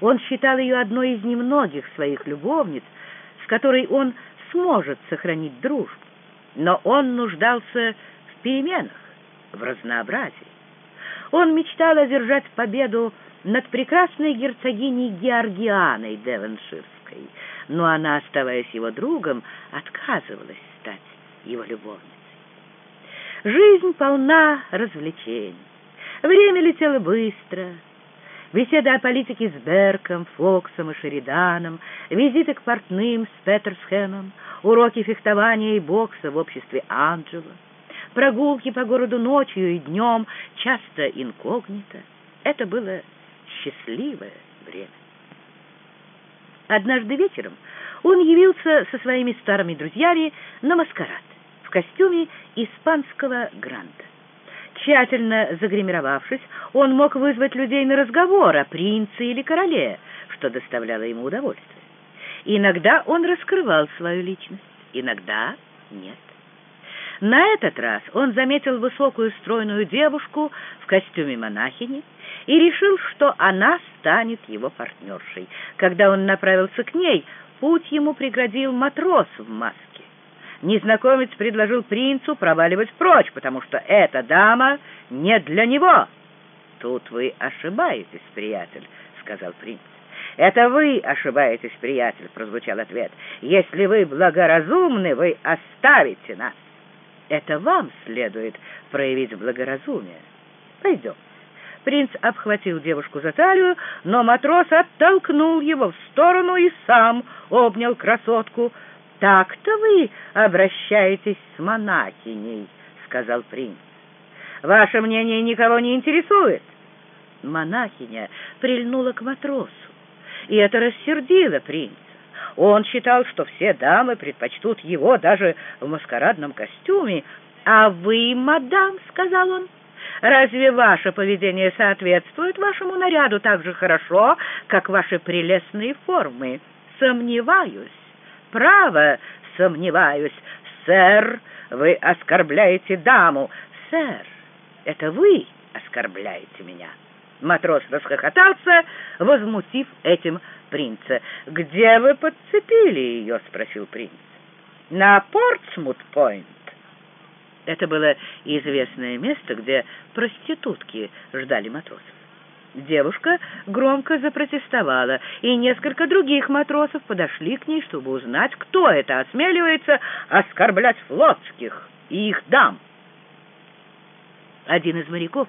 Он считал ее одной из немногих своих любовниц, с которой он сможет сохранить дружбу. Но он нуждался в переменах, в разнообразии. Он мечтал одержать победу над прекрасной герцогиней Георгианой Девонширской, но она, оставаясь его другом, отказывалась стать его любовницей. Жизнь полна развлечений. Время летело быстро. Беседы о политике с Берком, Фоксом и Шериданом, визиты к портным с Петерсхэмом, уроки фехтования и бокса в обществе Анджела, прогулки по городу ночью и днем, часто инкогнито. Это было счастливое время. Однажды вечером он явился со своими старыми друзьями на маскарад в костюме испанского гранда. Тщательно загримировавшись, он мог вызвать людей на разговор о принце или короле, что доставляло ему удовольствие. Иногда он раскрывал свою личность, иногда нет. На этот раз он заметил высокую стройную девушку в костюме монахини и решил, что она станет его партнершей. Когда он направился к ней, путь ему преградил матрос в маске. Незнакомец предложил принцу проваливать прочь, потому что эта дама не для него. «Тут вы ошибаетесь, приятель», — сказал принц. «Это вы ошибаетесь, приятель», — прозвучал ответ. «Если вы благоразумны, вы оставите нас». Это вам следует проявить благоразумие. Пойдем. Принц обхватил девушку за талию, но матрос оттолкнул его в сторону и сам обнял красотку. «Так-то вы обращаетесь с монахиней», — сказал принц. «Ваше мнение никого не интересует?» Монахиня прильнула к матросу, и это рассердило принца. Он считал, что все дамы предпочтут его даже в маскарадном костюме. «А вы, мадам», — сказал он, — «разве ваше поведение соответствует вашему наряду так же хорошо, как ваши прелестные формы? Сомневаюсь, право сомневаюсь. Сэр, вы оскорбляете даму. Сэр, это вы оскорбляете меня». Матрос расхохотался, возмутив этим принца. «Где вы подцепили ее?» — спросил принц. «На Портсмут-Пойнт». Это было известное место, где проститутки ждали матросов. Девушка громко запротестовала, и несколько других матросов подошли к ней, чтобы узнать, кто это осмеливается оскорблять флотских и их дам. Один из моряков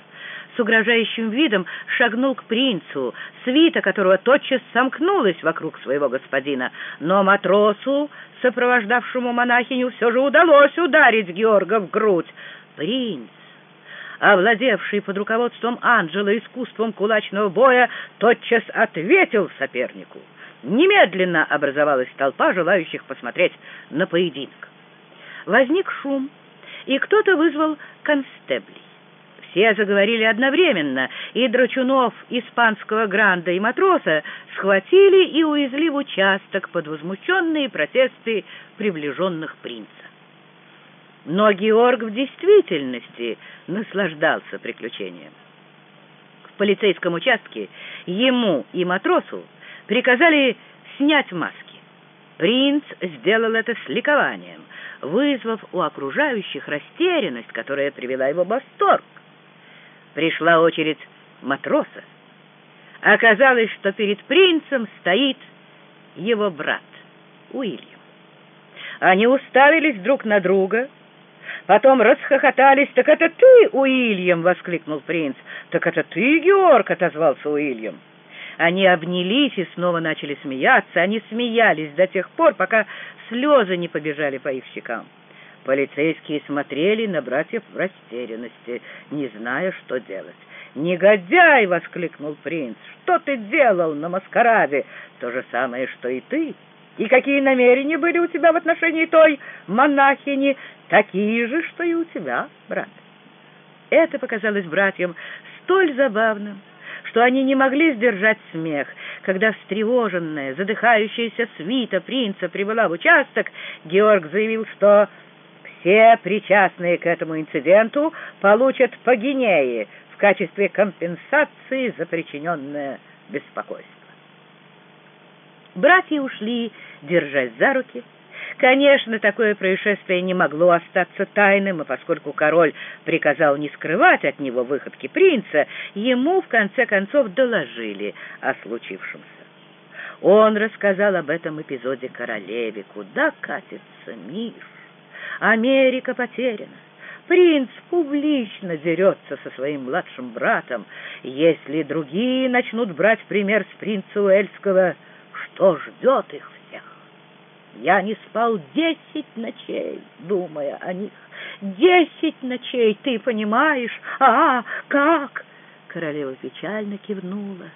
с угрожающим видом шагнул к принцу, свита которого тотчас сомкнулась вокруг своего господина. Но матросу, сопровождавшему монахиню, все же удалось ударить Георга в грудь. Принц, овладевший под руководством Анджела искусством кулачного боя, тотчас ответил сопернику. Немедленно образовалась толпа желающих посмотреть на поединок. Возник шум, и кто-то вызвал констеблей. Все заговорили одновременно, и драчунов испанского гранда и матроса схватили и увезли в участок под возмущенные протесты приближенных принца. Но Георг в действительности наслаждался приключением. В полицейском участке ему и матросу приказали снять маски. Принц сделал это с ликованием, вызвав у окружающих растерянность, которая привела его в восторг. Пришла очередь матроса. Оказалось, что перед принцем стоит его брат Уильям. Они уставились друг на друга, потом расхохотались. «Так это ты, Уильям!» — воскликнул принц. «Так это ты, Георг!» — отозвался Уильям. Они обнялись и снова начали смеяться. Они смеялись до тех пор, пока слезы не побежали по их щекам. Полицейские смотрели на братьев в растерянности, не зная, что делать. «Негодяй!» — воскликнул принц. «Что ты делал на маскараде? То же самое, что и ты. И какие намерения были у тебя в отношении той монахини? Такие же, что и у тебя, брат». Это показалось братьям столь забавным, что они не могли сдержать смех. Когда встревоженная, задыхающаяся свита принца прибыла в участок, Георг заявил, что все причастные к этому инциденту получат по гинее в качестве компенсации за причиненное беспокойство. Братья ушли, держась за руки. Конечно, такое происшествие не могло остаться тайным, и поскольку король приказал не скрывать от него выходки принца, ему в конце концов доложили о случившемся. Он рассказал об этом эпизоде королеве. Куда катится мир? Америка потеряна. Принц публично дерется со своим младшим братом. Если другие начнут брать пример с принца Уэльского, что ждет их? Я не спал десять ночей, думая о них. Десять ночей, ты понимаешь? А, как? Королева печально кивнула.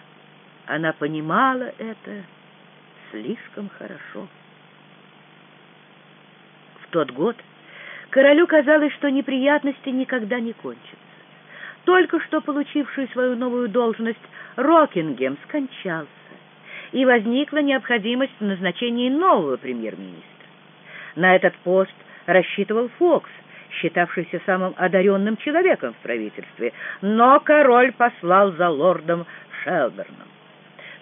Она понимала это слишком хорошо. В тот год королю казалось, что неприятности никогда не кончатся. Только что получивший свою новую должность Рокингем скончался, и возникла необходимость в назначении нового премьер-министра. На этот пост рассчитывал Фокс, считавшийся самым одаренным человеком в правительстве, но король послал за лордом Шелберном.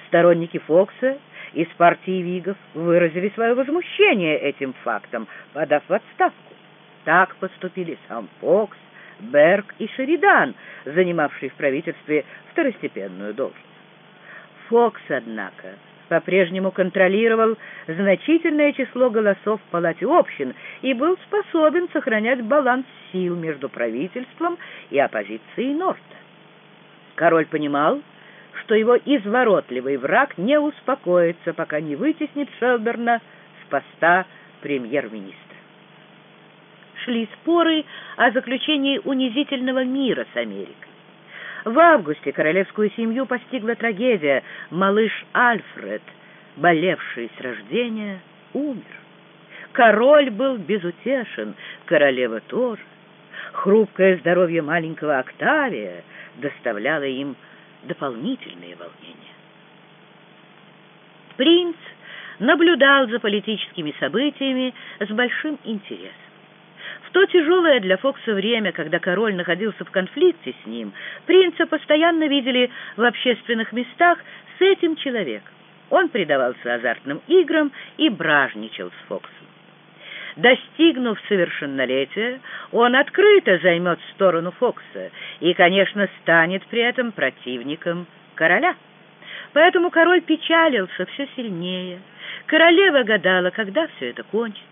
Сторонники Фокса из партии Вигов выразили свое возмущение этим фактом, подав в отставку. Так поступили сам Фокс, Берг и Шеридан, занимавшие в правительстве второстепенную должность. Фокс, однако, по-прежнему контролировал значительное число голосов в Палате общин и был способен сохранять баланс сил между правительством и оппозицией Норта. Король понимал, что его изворотливый враг не успокоится, пока не вытеснит Шелберна с поста премьер-министра. Шли споры о заключении унизительного мира с Америкой. В августе королевскую семью постигла трагедия. Малыш Альфред, болевший с рождения, умер. Король был безутешен, королева тоже. Хрупкое здоровье маленького Октавия доставляло им дополнительные волнения. Принц наблюдал за политическими событиями с большим интересом. То тяжелое для Фокса время, когда король находился в конфликте с ним, принца постоянно видели в общественных местах с этим человеком. Он предавался азартным играм и бражничал с Фоксом. Достигнув совершеннолетия, он открыто займет сторону Фокса и, конечно, станет при этом противником короля. Поэтому король печалился все сильнее. Королева гадала, когда все это кончится.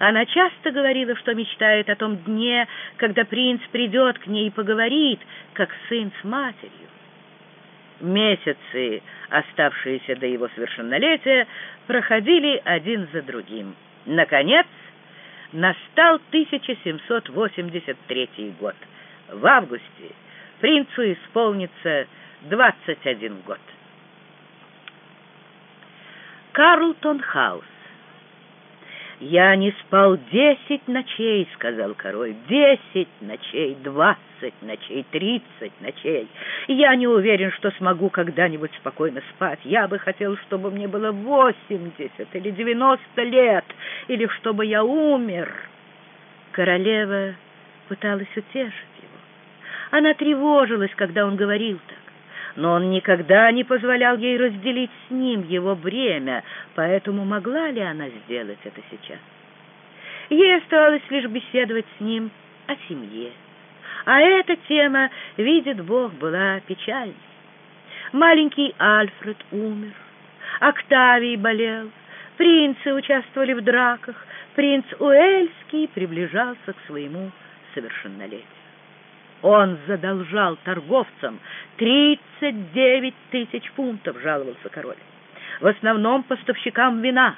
Она часто говорила, что мечтает о том дне, когда принц придет к ней и поговорит, как сын с матерью. Месяцы, оставшиеся до его совершеннолетия, проходили один за другим. Наконец, настал 1783 год. В августе принцу исполнится 21 год. Карлтон Хаус «Я не спал десять ночей», — сказал король, — «десять ночей, двадцать ночей, тридцать ночей. Я не уверен, что смогу когда-нибудь спокойно спать. Я бы хотел, чтобы мне было восемьдесят или девяносто лет, или чтобы я умер». Королева пыталась утешить его. Она тревожилась, когда он говорил так но он никогда не позволял ей разделить с ним его бремя, поэтому могла ли она сделать это сейчас? Ей оставалось лишь беседовать с ним о семье. А эта тема, видит Бог, была печальной. Маленький Альфред умер, Октавий болел, принцы участвовали в драках, принц Уэльский приближался к своему совершеннолетию. Он задолжал торговцам тридцать девять тысяч фунтов, жаловался король. В основном поставщикам вина.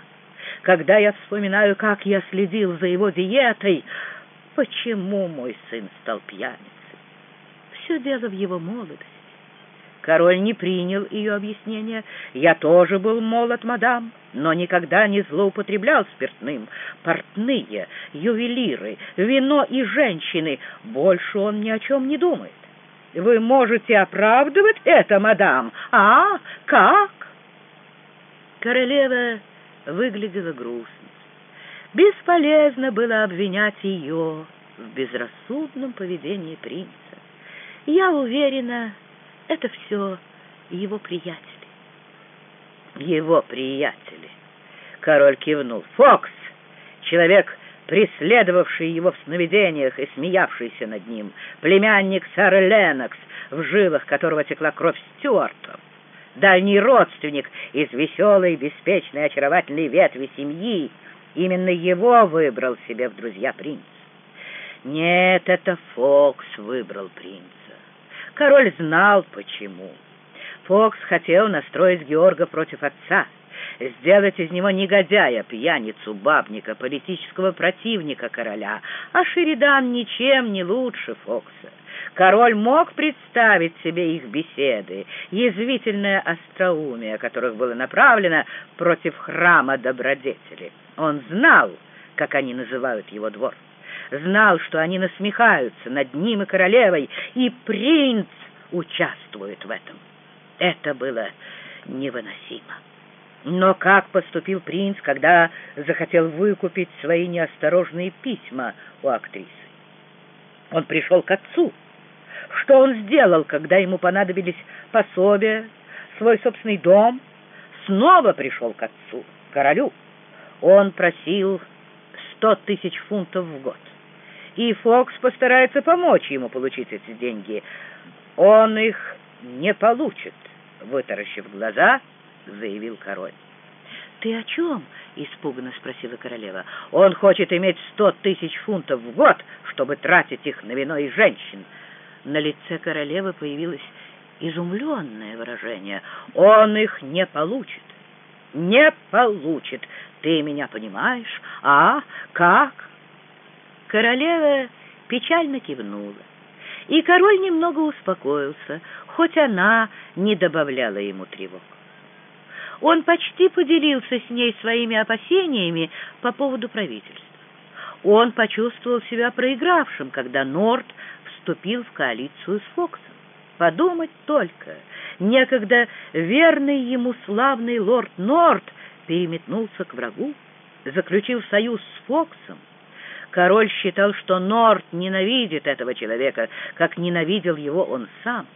Когда я вспоминаю, как я следил за его диетой, почему мой сын стал пьяницей? Все дело в его молодости. Король не принял ее объяснение. «Я тоже был молод, мадам, но никогда не злоупотреблял спиртным. Портные, ювелиры, вино и женщины. Больше он ни о чем не думает. Вы можете оправдывать это, мадам? А, как?» Королева выглядела грустно. Бесполезно было обвинять ее в безрассудном поведении принца. Я уверена, это все его приятели. его приятели. Король кивнул. Фокс, человек, преследовавший его в сновидениях и смеявшийся над ним, племянник Сары Ленокс, в жилах которого текла кровь Стюартов, дальний родственник из веселой, беспечной, очаровательной ветви семьи, именно его выбрал себе в друзья принц. Нет, это Фокс выбрал принца. Король знал, почему. Фокс хотел настроить Георга против отца, сделать из него негодяя, пьяницу, бабника, политического противника короля, а Шеридан ничем не лучше Фокса. Король мог представить себе их беседы, язвительное остроумие, которых было направлено против храма добродетели. Он знал, как они называют его двор знал, что они насмехаются над ним и королевой, и принц участвует в этом. Это было невыносимо. Но как поступил принц, когда захотел выкупить свои неосторожные письма у актрисы? Он пришел к отцу. Что он сделал, когда ему понадобились пособия, свой собственный дом? Снова пришел к отцу, королю. Он просил сто тысяч фунтов в год и Фокс постарается помочь ему получить эти деньги. Он их не получит, вытаращив глаза, заявил король. «Ты о чем?» — испуганно спросила королева. «Он хочет иметь сто тысяч фунтов в год, чтобы тратить их на вино и женщин». На лице королевы появилось изумленное выражение. «Он их не получит! Не получит! Ты меня понимаешь? А? Как?» Королева печально кивнула, и король немного успокоился, хоть она не добавляла ему тревог. Он почти поделился с ней своими опасениями по поводу правительства. Он почувствовал себя проигравшим, когда Норт вступил в коалицию с Фоксом. Подумать только, некогда верный ему славный лорд Норт переметнулся к врагу, заключил союз с Фоксом, Король считал, что Норт ненавидит этого человека, как ненавидел его он сам.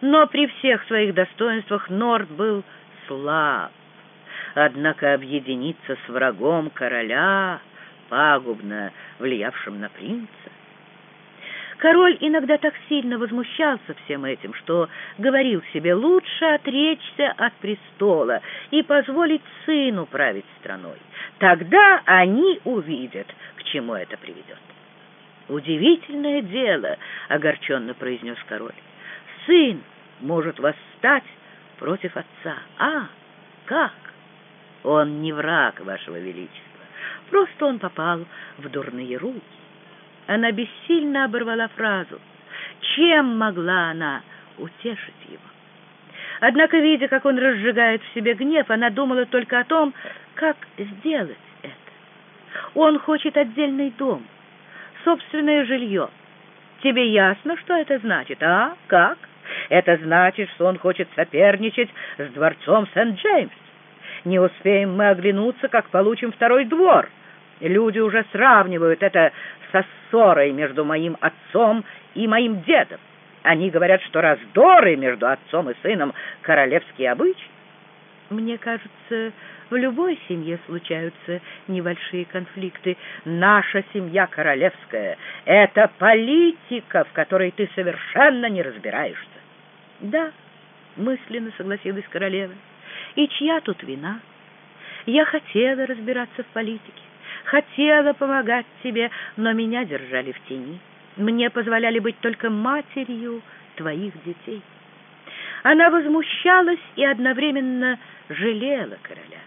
Но при всех своих достоинствах Норт был слаб. Однако объединиться с врагом короля, пагубно влиявшим на принца, Король иногда так сильно возмущался всем этим, что говорил себе лучше отречься от престола и позволить сыну править страной. Тогда они увидят, чему это приведет. «Удивительное дело», — огорченно произнес король. «Сын может восстать против отца. А, как? Он не враг, вашего величества. Просто он попал в дурные руки». Она бессильно оборвала фразу. Чем могла она утешить его? Однако, видя, как он разжигает в себе гнев, она думала только о том, как сделать. Он хочет отдельный дом, собственное жилье. Тебе ясно, что это значит, а? Как? Это значит, что он хочет соперничать с дворцом Сент-Джеймс. Не успеем мы оглянуться, как получим второй двор. Люди уже сравнивают это со ссорой между моим отцом и моим дедом. Они говорят, что раздоры между отцом и сыном — королевский обычай. Мне кажется, в любой семье случаются небольшие конфликты. Наша семья королевская — это политика, в которой ты совершенно не разбираешься. Да, мысленно согласилась королева. И чья тут вина? Я хотела разбираться в политике хотела помогать тебе, но меня держали в тени. Мне позволяли быть только матерью твоих детей. Она возмущалась и одновременно жалела короля.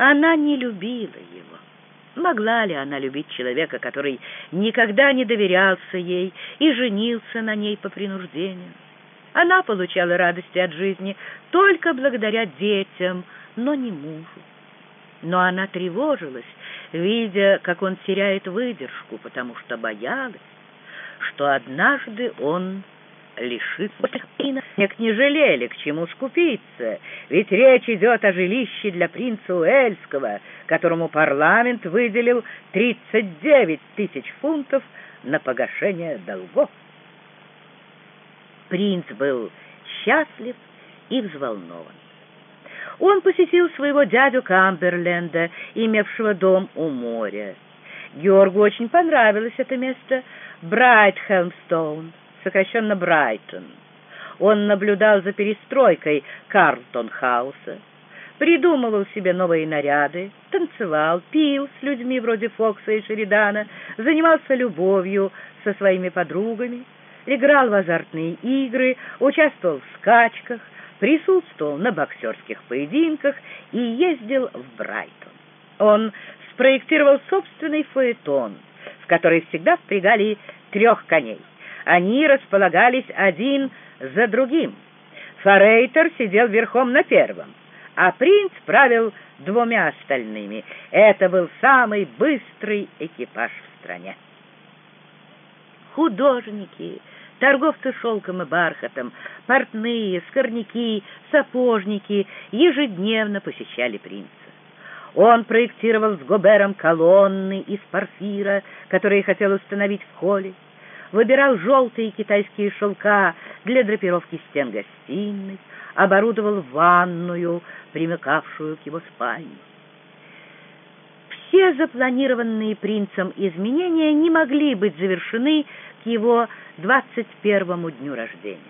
Она не любила его. Могла ли она любить человека, который никогда не доверялся ей и женился на ней по принуждению? Она получала радости от жизни только благодаря детям, но не мужу. Но она тревожилась, видя, как он теряет выдержку, потому что боялась, что однажды он лишится Снег не жалели, к чему скупиться, ведь речь идет о жилище для принца Уэльского, которому парламент выделил 39 тысяч фунтов на погашение долгов. Принц был счастлив и взволнован. он посетил своего дядю Камберленда, имевшего дом у моря. Георгу очень понравилось это место Брайтхелмстоун, сокращенно Брайтон. Он наблюдал за перестройкой Карлтон-хауса, придумывал себе новые наряды, танцевал, пил с людьми вроде Фокса и Шеридана, занимался любовью со своими подругами, играл в азартные игры, участвовал в скачках, присутствовал на боксерских поединках и ездил в Брайтон. Он спроектировал собственный фаэтон, в который всегда впрягали трех коней. Они располагались один за другим. Форейтер сидел верхом на первом, а принц правил двумя остальными. Это был самый быстрый экипаж в стране. Художники, торговцы шелком и бархатом, портные, скорняки, сапожники ежедневно посещали принца. Он проектировал с Гобером колонны из порфира, которые хотел установить в холле, выбирал желтые китайские шелка для драпировки стен гостиной, оборудовал ванную, примыкавшую к его спальне. Все запланированные принцем изменения не могли быть завершены к его 21-му дню рождения.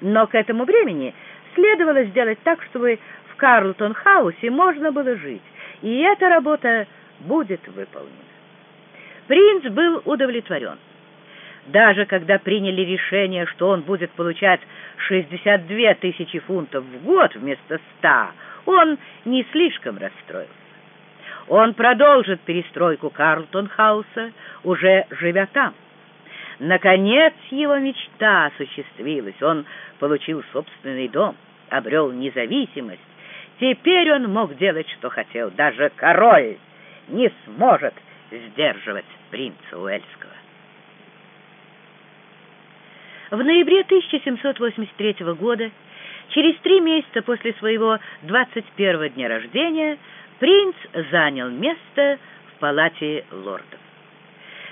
Но к этому времени следовало сделать так, чтобы в Карлтон-хаусе можно было жить, и эта работа будет выполнена. Принц был удовлетворен. Даже когда приняли решение, что он будет получать 62 тысячи фунтов в год вместо 100, он не слишком расстроился. Он продолжит перестройку Карлтон-хауса, уже живя там. Наконец его мечта осуществилась. Он получил собственный дом, обрел независимость. Теперь он мог делать, что хотел. Даже король не сможет сдерживать принца Уэльского. В ноябре 1783 года, через три месяца после своего 21 дня рождения, принц занял место в палате лордов.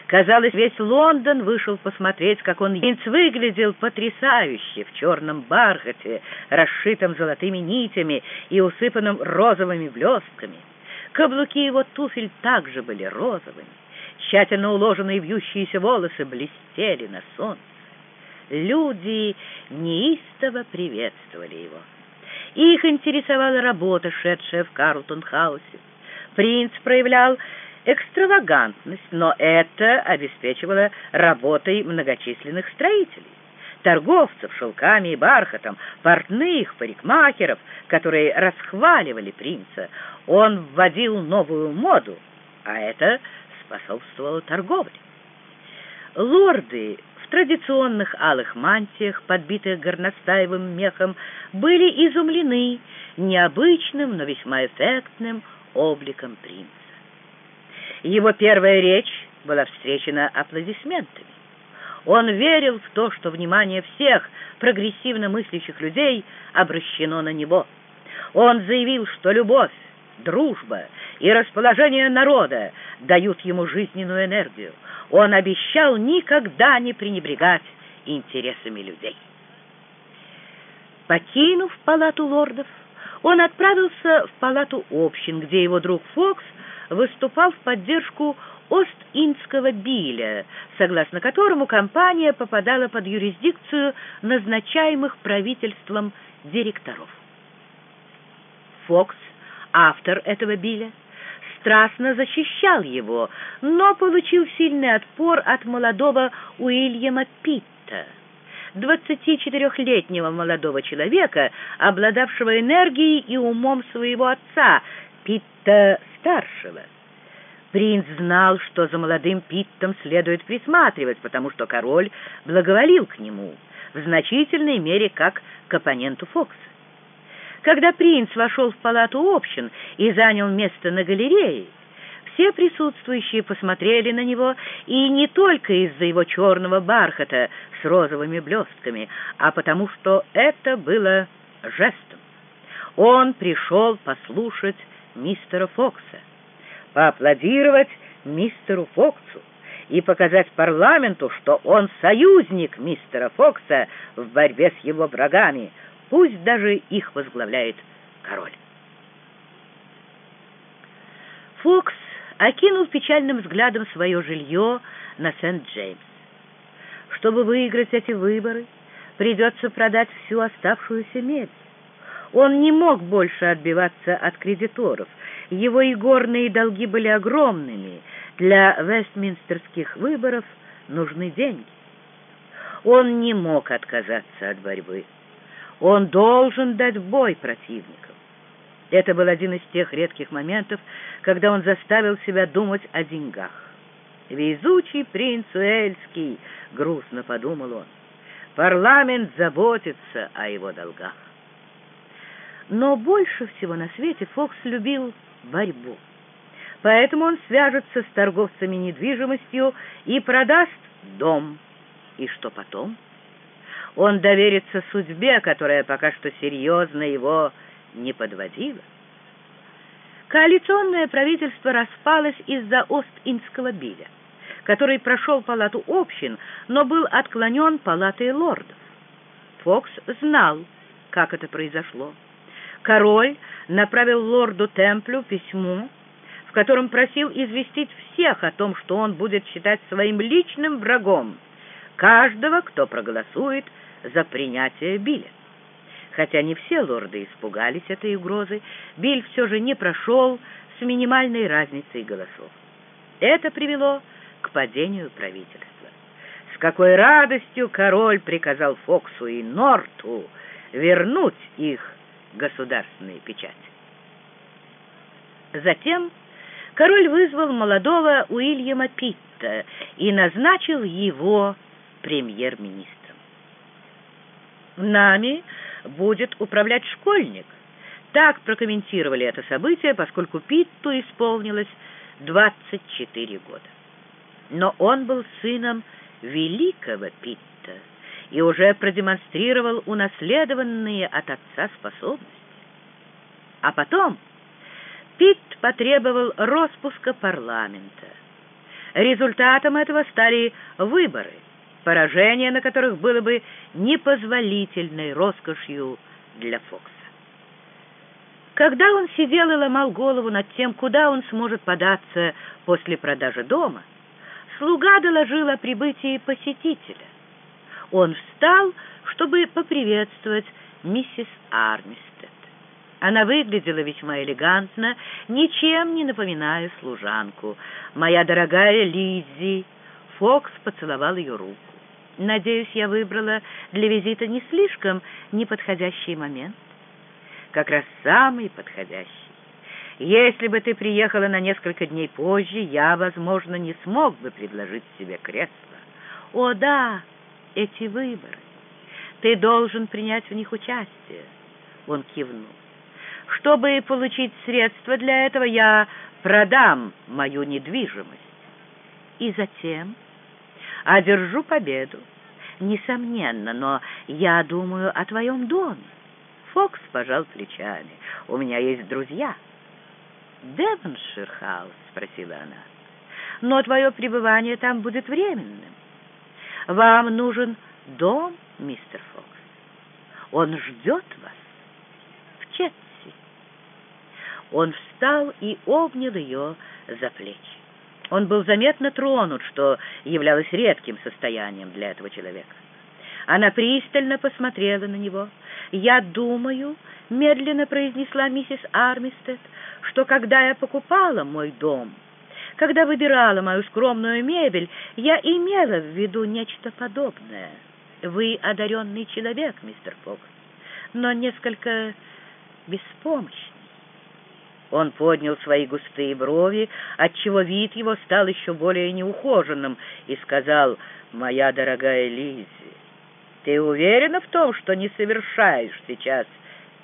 Казалось, весь Лондон вышел посмотреть, как он принц выглядел потрясающе в черном бархате, расшитом золотыми нитями и усыпанном розовыми блестками. Каблуки его туфель также были розовыми. Тщательно уложенные вьющиеся волосы блестели на солнце. Люди неистово приветствовали его. Их интересовала работа, шедшая в Карлтон-хаусе. Принц проявлял экстравагантность, но это обеспечивало работой многочисленных строителей, торговцев шелками и бархатом, портных, парикмахеров, которые расхваливали принца. Он вводил новую моду, а это способствовало торговле. Лорды традиционных алых мантиях, подбитых горностаевым мехом, были изумлены необычным, но весьма эффектным обликом принца. Его первая речь была встречена аплодисментами. Он верил в то, что внимание всех прогрессивно мыслящих людей обращено на него. Он заявил, что любовь, дружба и расположение народа дают ему жизненную энергию. Он обещал никогда не пренебрегать интересами людей. Покинув палату лордов, он отправился в палату общин, где его друг Фокс выступал в поддержку Ост-Индского биля, согласно которому компания попадала под юрисдикцию назначаемых правительством директоров. Фокс, автор этого биля, страстно защищал его, но получил сильный отпор от молодого Уильяма Питта, 24-летнего молодого человека, обладавшего энергией и умом своего отца, Питта-старшего. Принц знал, что за молодым Питтом следует присматривать, потому что король благоволил к нему, в значительной мере как к оппоненту Фокса. Когда принц вошел в палату общин и занял место на галерее, все присутствующие посмотрели на него, и не только из-за его черного бархата с розовыми блестками, а потому что это было жестом. Он пришел послушать мистера Фокса, поаплодировать мистеру Фоксу и показать парламенту, что он союзник мистера Фокса в борьбе с его врагами – пусть даже их возглавляет король. Фокс окинул печальным взглядом свое жилье на Сент-Джеймс. Чтобы выиграть эти выборы, придется продать всю оставшуюся мебель. Он не мог больше отбиваться от кредиторов. Его игорные долги были огромными. Для вестминстерских выборов нужны деньги. Он не мог отказаться от борьбы. Он должен дать бой противникам. Это был один из тех редких моментов, когда он заставил себя думать о деньгах. «Везучий принц Уэльский», — грустно подумал он, — «парламент заботится о его долгах». Но больше всего на свете Фокс любил борьбу. Поэтому он свяжется с торговцами недвижимостью и продаст дом. И что потом? Он доверится судьбе, которая пока что серьезно его не подводила. Коалиционное правительство распалось из-за Ост-Индского биля, который прошел палату общин, но был отклонен палатой лордов. Фокс знал, как это произошло. Король направил лорду Темплю письмо, в котором просил известить всех о том, что он будет считать своим личным врагом каждого, кто проголосует за принятие Билля. Хотя не все лорды испугались этой угрозы, Биль все же не прошел с минимальной разницей голосов. Это привело к падению правительства. С какой радостью король приказал Фоксу и Норту вернуть их государственные печати. Затем король вызвал молодого Уильяма Питта и назначил его премьер-министром. Нами будет управлять школьник. Так прокомментировали это событие, поскольку Питту исполнилось 24 года. Но он был сыном великого Питта и уже продемонстрировал унаследованные от отца способности. А потом Питт потребовал распуска парламента. Результатом этого стали выборы, поражение на которых было бы непозволительной роскошью для Фокса. Когда он сидел и ломал голову над тем, куда он сможет податься после продажи дома, слуга доложил о прибытии посетителя. Он встал, чтобы поприветствовать миссис Армистед. Она выглядела весьма элегантно, ничем не напоминая служанку. «Моя дорогая Лиззи!» Фокс поцеловал ее руку. Надеюсь, я выбрала для визита не слишком неподходящий момент. Как раз самый подходящий. Если бы ты приехала на несколько дней позже, я, возможно, не смог бы предложить себе кресло. О, да, эти выборы. Ты должен принять в них участие. Он кивнул. Чтобы получить средства для этого, я продам мою недвижимость. И затем одержу победу. Несомненно, но я думаю о твоем доме. Фокс пожал плечами. У меня есть друзья. Девоншир-хаус, спросила она. Но твое пребывание там будет временным. Вам нужен дом, мистер Фокс. Он ждет вас в Чертси. Он встал и обнял ее за плечи. Он был заметно тронут, что являлось редким состоянием для этого человека. Она пристально посмотрела на него. «Я думаю», — медленно произнесла миссис Армистед, «что когда я покупала мой дом, когда выбирала мою скромную мебель, я имела в виду нечто подобное. Вы одаренный человек, мистер Фокс, но несколько беспомощный. Он поднял свои густые брови, отчего вид его стал еще более неухоженным, и сказал, «Моя дорогая Лиззи, ты уверена в том, что не совершаешь сейчас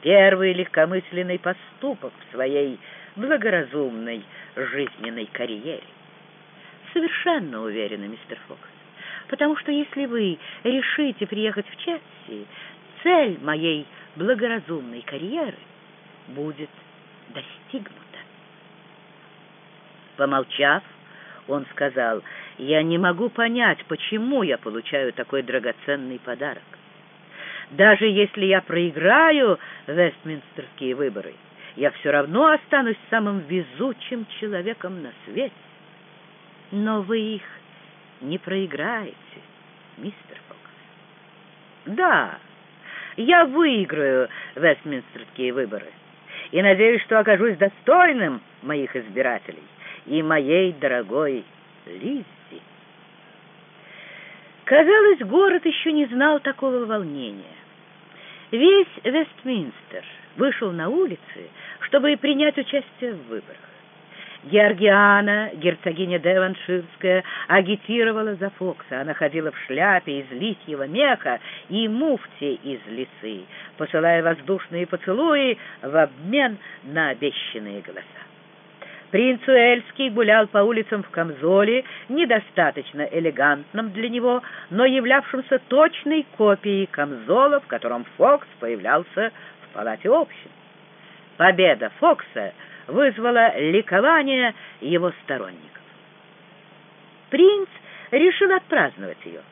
первый легкомысленный поступок в своей благоразумной жизненной карьере?» «Совершенно уверена, мистер Фокс, потому что если вы решите приехать в Четси, цель моей благоразумной карьеры будет достигнуто. Помолчав, он сказал, «Я не могу понять, почему я получаю такой драгоценный подарок. Даже если я проиграю Вестминстерские выборы, я все равно останусь самым везучим человеком на свете. Но вы их не проиграете, мистер Фокс. Да, я выиграю Вестминстерские выборы и надеюсь, что окажусь достойным моих избирателей и моей дорогой Лиззи. Казалось, город еще не знал такого волнения. Весь Вестминстер вышел на улицы, чтобы принять участие в выборах. Георгиана, герцогиня Деванширская, агитировала за Фокса. Она ходила в шляпе из лисьего меха и муфте из лисы, посылая воздушные поцелуи в обмен на обещанные голоса. Принц Уэльский гулял по улицам в камзоле, недостаточно элегантном для него, но являвшемся точной копией камзола, в котором Фокс появлялся в палате общин. Победа Фокса вызвала ликование его сторонников. Принц решил отпраздновать ее,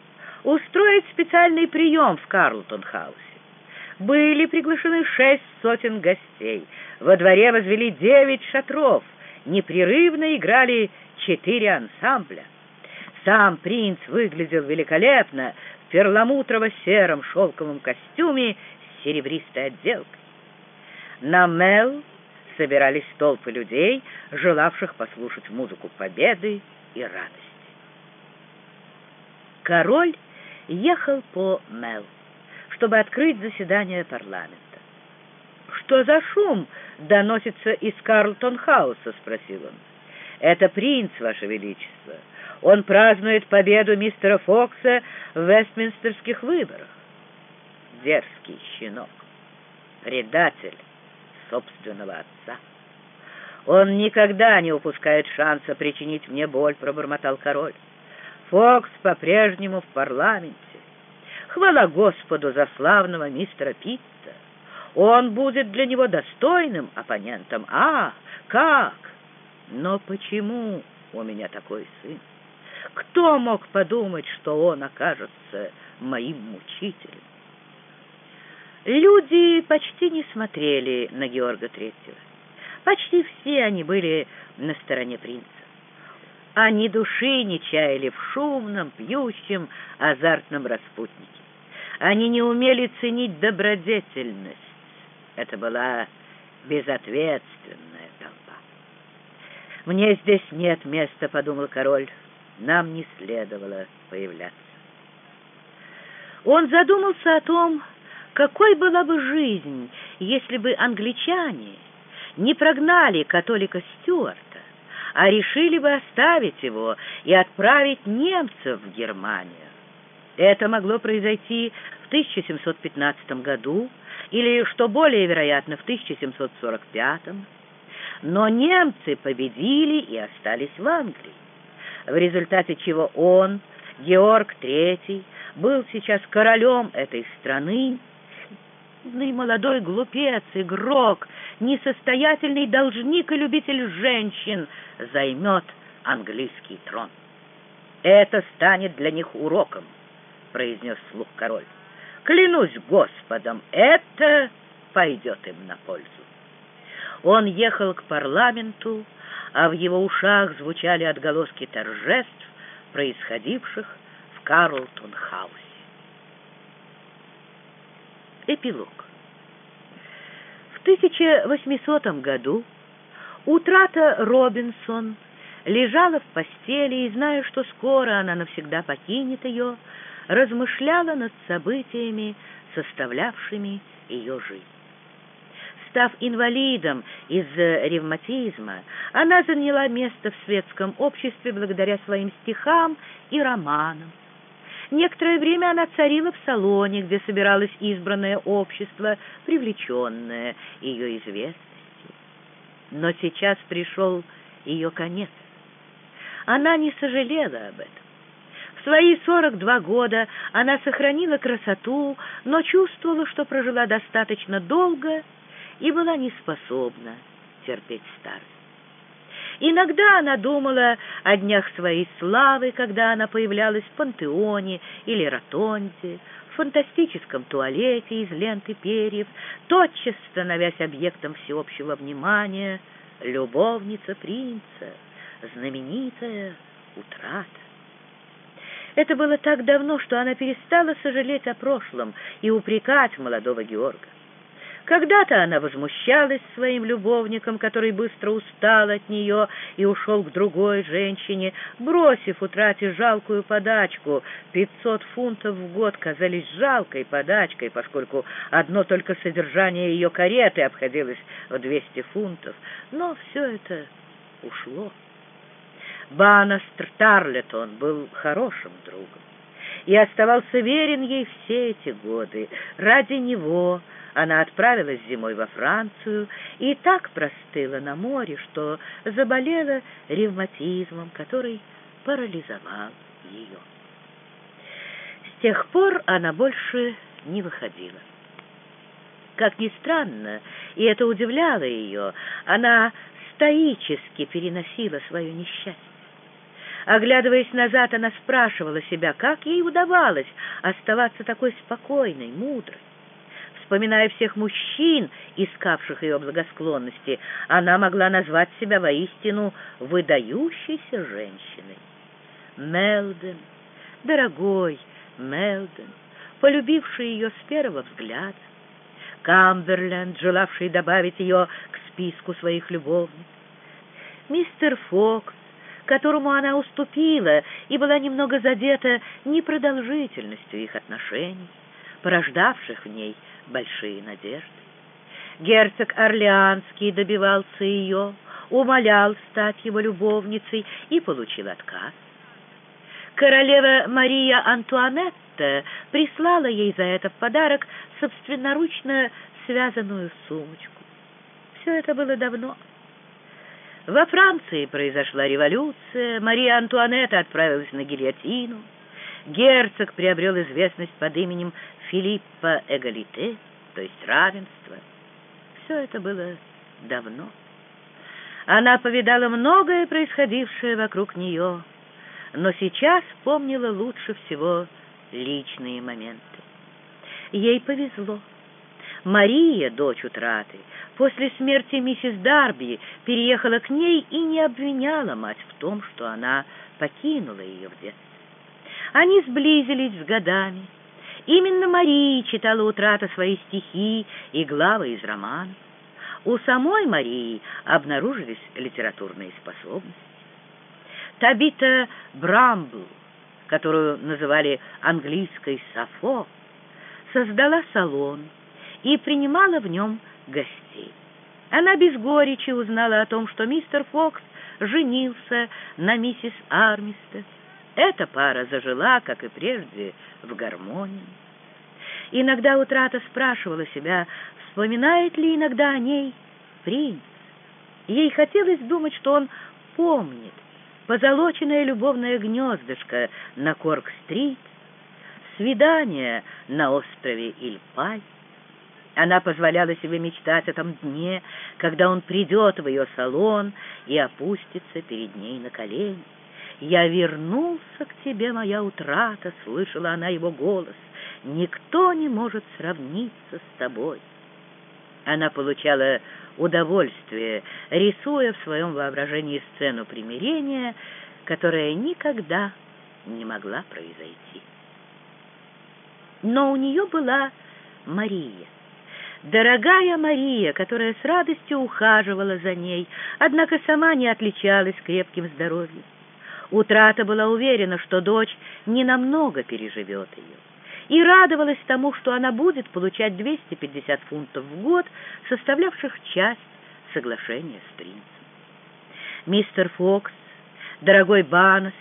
устроить специальный прием в Карлтон-хаусе. Были приглашены шесть сотен гостей, во дворе возвели девять шатров — непрерывно играли четыре ансамбля. Сам принц выглядел великолепно в перламутрово-сером шелковом костюме с серебристой отделкой. На Мэлл собирались толпы людей, желавших послушать музыку победы и радости. Король ехал по Мэлл, чтобы открыть заседание парламента. «Что за шум?» доносится из Карлтон-хауса?» — спросил он. «Это принц, Ваше Величество. Он празднует победу мистера Фокса в Вестминстерских выборах. Дерзкий щенок, предатель собственного отца. Он никогда не упускает шанса причинить мне боль», — пробормотал король. «Фокс по-прежнему в парламенте. Хвала Господу за славного мистера Питта. Он будет для него достойным оппонентом. А, как? Но почему у меня такой сын? Кто мог подумать, что он окажется моим мучителем? Люди почти не смотрели на Георга Третьего. Почти все они были на стороне принца. Они души не чаяли в шумном, пьющем, азартном распутнике. Они не умели ценить добродетельность это была безответственная толпа. «Мне здесь нет места», — подумал король. «Нам не следовало появляться». Он задумался о том, какой была бы жизнь, если бы англичане не прогнали католика Стюарта, а решили бы оставить его и отправить немцев в Германию. Это могло произойти в 1715 году, или, что более вероятно, в 1745 но немцы победили и остались в Англии, в результате чего он, Георг III, был сейчас королем этой страны, молодой глупец, игрок, несостоятельный должник и любитель женщин займет английский трон. «Это станет для них уроком», — произнес слух король. Клянусь Господом, это пойдет им на пользу. Он ехал к парламенту, а в его ушах звучали отголоски торжеств, происходивших в Карлтон-хаусе. Эпилог. В 1800 году утрата Робинсон лежала в постели и, зная, что скоро она навсегда покинет ее, размышляла над событиями, составлявшими ее жизнь. Став инвалидом из-за ревматизма, она заняла место в светском обществе благодаря своим стихам и романам. Некоторое время она царила в салоне, где собиралось избранное общество, привлеченное ее известностью. Но сейчас пришел ее конец. Она не сожалела об этом. В свои 42 года она сохранила красоту, но чувствовала, что прожила достаточно долго и была не способна терпеть старость. Иногда она думала о днях своей славы, когда она появлялась в Пантеоне или Ротонде, в фантастическом туалете из ленты перьев, тотчас становясь объектом всеобщего внимания, любовница принца, знаменитая утрата. Это было так давно, что она перестала сожалеть о прошлом и упрекать молодого Георга. Когда-то она возмущалась своим любовником, который быстро устал от нее и ушел к другой женщине, бросив утрате жалкую подачку. Пятьсот фунтов в год казались жалкой подачкой, поскольку одно только содержание ее кареты обходилось в двести фунтов. Но все это ушло. Банастр Тарлетон был хорошим другом и оставался верен ей все эти годы. Ради него она отправилась зимой во Францию и так простыла на море, что заболела ревматизмом, который парализовал ее. С тех пор она больше не выходила. Как ни странно, и это удивляло ее, она стоически переносила свое несчастье. Оглядываясь назад, она спрашивала себя, как ей удавалось оставаться такой спокойной, мудрой. Вспоминая всех мужчин, искавших ее благосклонности, она могла назвать себя воистину выдающейся женщиной. Мелден, дорогой Мелден, полюбивший ее с первого взгляда, Камберленд, желавший добавить ее к списку своих любовниц, мистер Фокс, которому она уступила и была немного задета непродолжительностью их отношений, порождавших в ней большие надежды. Герцог Орлеанский добивался ее, умолял стать его любовницей и получил отказ. Королева Мария Антуанетта прислала ей за это в подарок собственноручно связанную сумочку. Все это было давно. Во Франции произошла революция, Мария Антуанетта отправилась на гильотину, герцог приобрел известность под именем Филиппа Эгалите, то есть равенство. Все это было давно. Она повидала многое происходившее вокруг нее, но сейчас помнила лучше всего личные моменты. Ей повезло. Мария, дочь утраты, после смерти миссис Дарби переехала к ней и не обвиняла мать в том, что она покинула ее в детстве. Они сблизились с годами, Именно Мария читала утрата свои стихи и главы из романа. У самой Марии обнаружились литературные способности. Табита Брамбл, которую называли английской Сафо, создала салон и принимала в нем гостей. Она без горечи узнала о том, что мистер Фокс женился на миссис Армистед. Эта пара зажила, как и прежде, в гармонии. Иногда утрата спрашивала себя, вспоминает ли иногда о ней принц. Ей хотелось думать, что он помнит позолоченное любовное гнездышко на Корк-стрит, свидание на острове Ильпай. Она позволяла себе мечтать о том дне, когда он придет в ее салон и опустится перед ней на колени. «Я вернулся к тебе, моя утрата», — слышала она его голос. «Никто не может сравниться с тобой». Она получала удовольствие, рисуя в своем воображении сцену примирения, которая никогда не могла произойти. Но у нее была Мария. Дорогая Мария, которая с радостью ухаживала за ней, однако сама не отличалась крепким здоровьем. Утрата была уверена, что дочь ненамного переживет ее, и радовалась тому, что она будет получать 250 фунтов в год, составлявших часть соглашения с принцем. Мистер Фокс, дорогой Баннестер,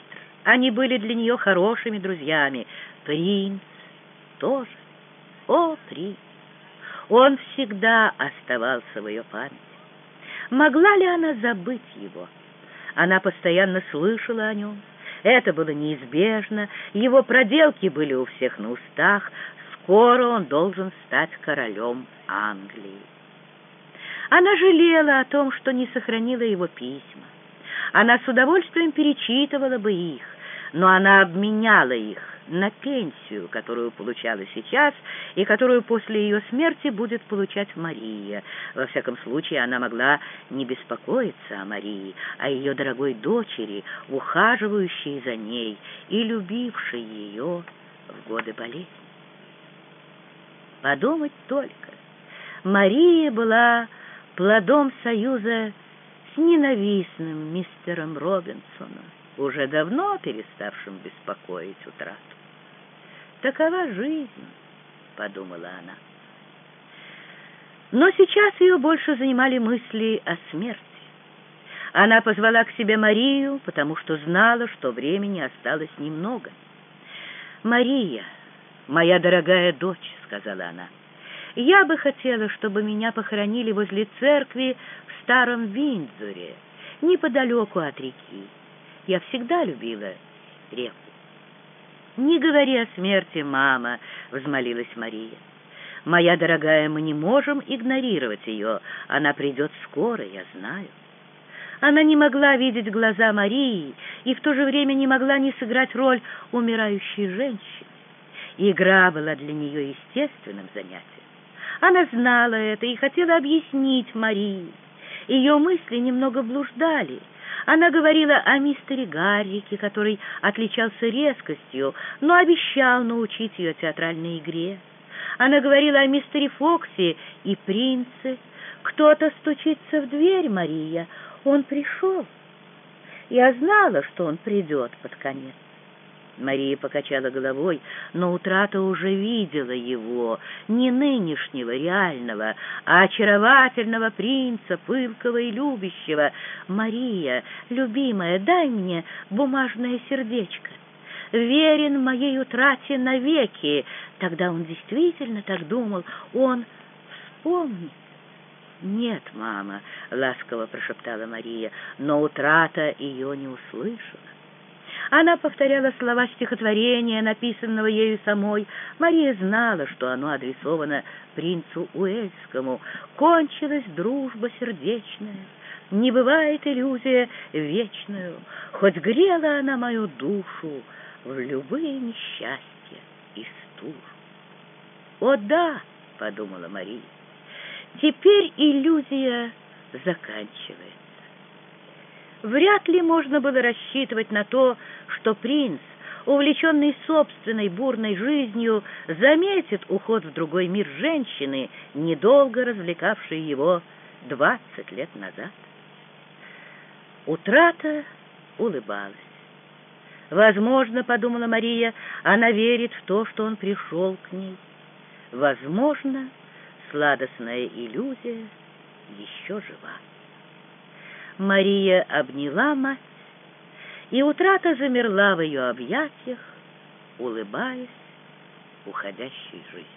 они были для нее хорошими друзьями. Принц тоже. О, принц! Он всегда оставался в ее памяти. Могла ли она забыть его? Она постоянно слышала о нем. Это было неизбежно, его проделки были у всех на устах. Скоро он должен стать королем Англии. Она жалела о том, что не сохранила его письма. Она с удовольствием перечитывала бы их, но она обменяла их на пенсию, которую получала сейчас и которую после ее смерти будет получать Мария. Во всяком случае, она могла не беспокоиться о Марии, о ее дорогой дочери, ухаживающей за ней и любившей ее в годы болезни. Подумать только, Мария была плодом союза с ненавистным мистером Робинсоном, уже давно переставшим беспокоить утрату. Такова жизнь, подумала она. Но сейчас ее больше занимали мысли о смерти. Она позвала к себе Марию, потому что знала, что времени осталось немного. «Мария, моя дорогая дочь», — сказала она, — «я бы хотела, чтобы меня похоронили возле церкви в старом Виндзоре, неподалеку от реки. Я всегда любила реку. «Не говори о смерти, мама», — взмолилась Мария. «Моя дорогая, мы не можем игнорировать ее. Она придет скоро, я знаю». Она не могла видеть глаза Марии и в то же время не могла не сыграть роль умирающей женщины. Игра была для нее естественным занятием. Она знала это и хотела объяснить Марии. Ее мысли немного блуждали — она говорила о мистере Гаррике, который отличался резкостью, но обещал научить ее театральной игре. Она говорила о мистере Фоксе и принце. Кто-то стучится в дверь, Мария. Он пришел. Я знала, что он придет под конец. Мария покачала головой, но утрата уже видела его, не нынешнего, реального, а очаровательного принца, пылкого и любящего. «Мария, любимая, дай мне бумажное сердечко. Верен моей утрате навеки». Тогда он действительно так думал, он вспомнит. «Нет, мама», — ласково прошептала Мария, но утрата ее не услышала. Она повторяла слова стихотворения, написанного ею самой. Мария знала, что оно адресовано принцу Уэльскому. Кончилась дружба сердечная, не бывает иллюзия вечную, хоть грела она мою душу в любые несчастья и стужу. «О да!» — подумала Мария. «Теперь иллюзия заканчивается». Вряд ли можно было рассчитывать на то, что принц, увлеченный собственной бурной жизнью, заметит уход в другой мир женщины, недолго развлекавшей его двадцать лет назад. Утрата улыбалась. Возможно, подумала Мария, она верит в то, что он пришел к ней. Возможно, сладостная иллюзия еще жива. Мария обняла мать, и утрата замерла в ее объятиях, улыбаясь уходящей жизни.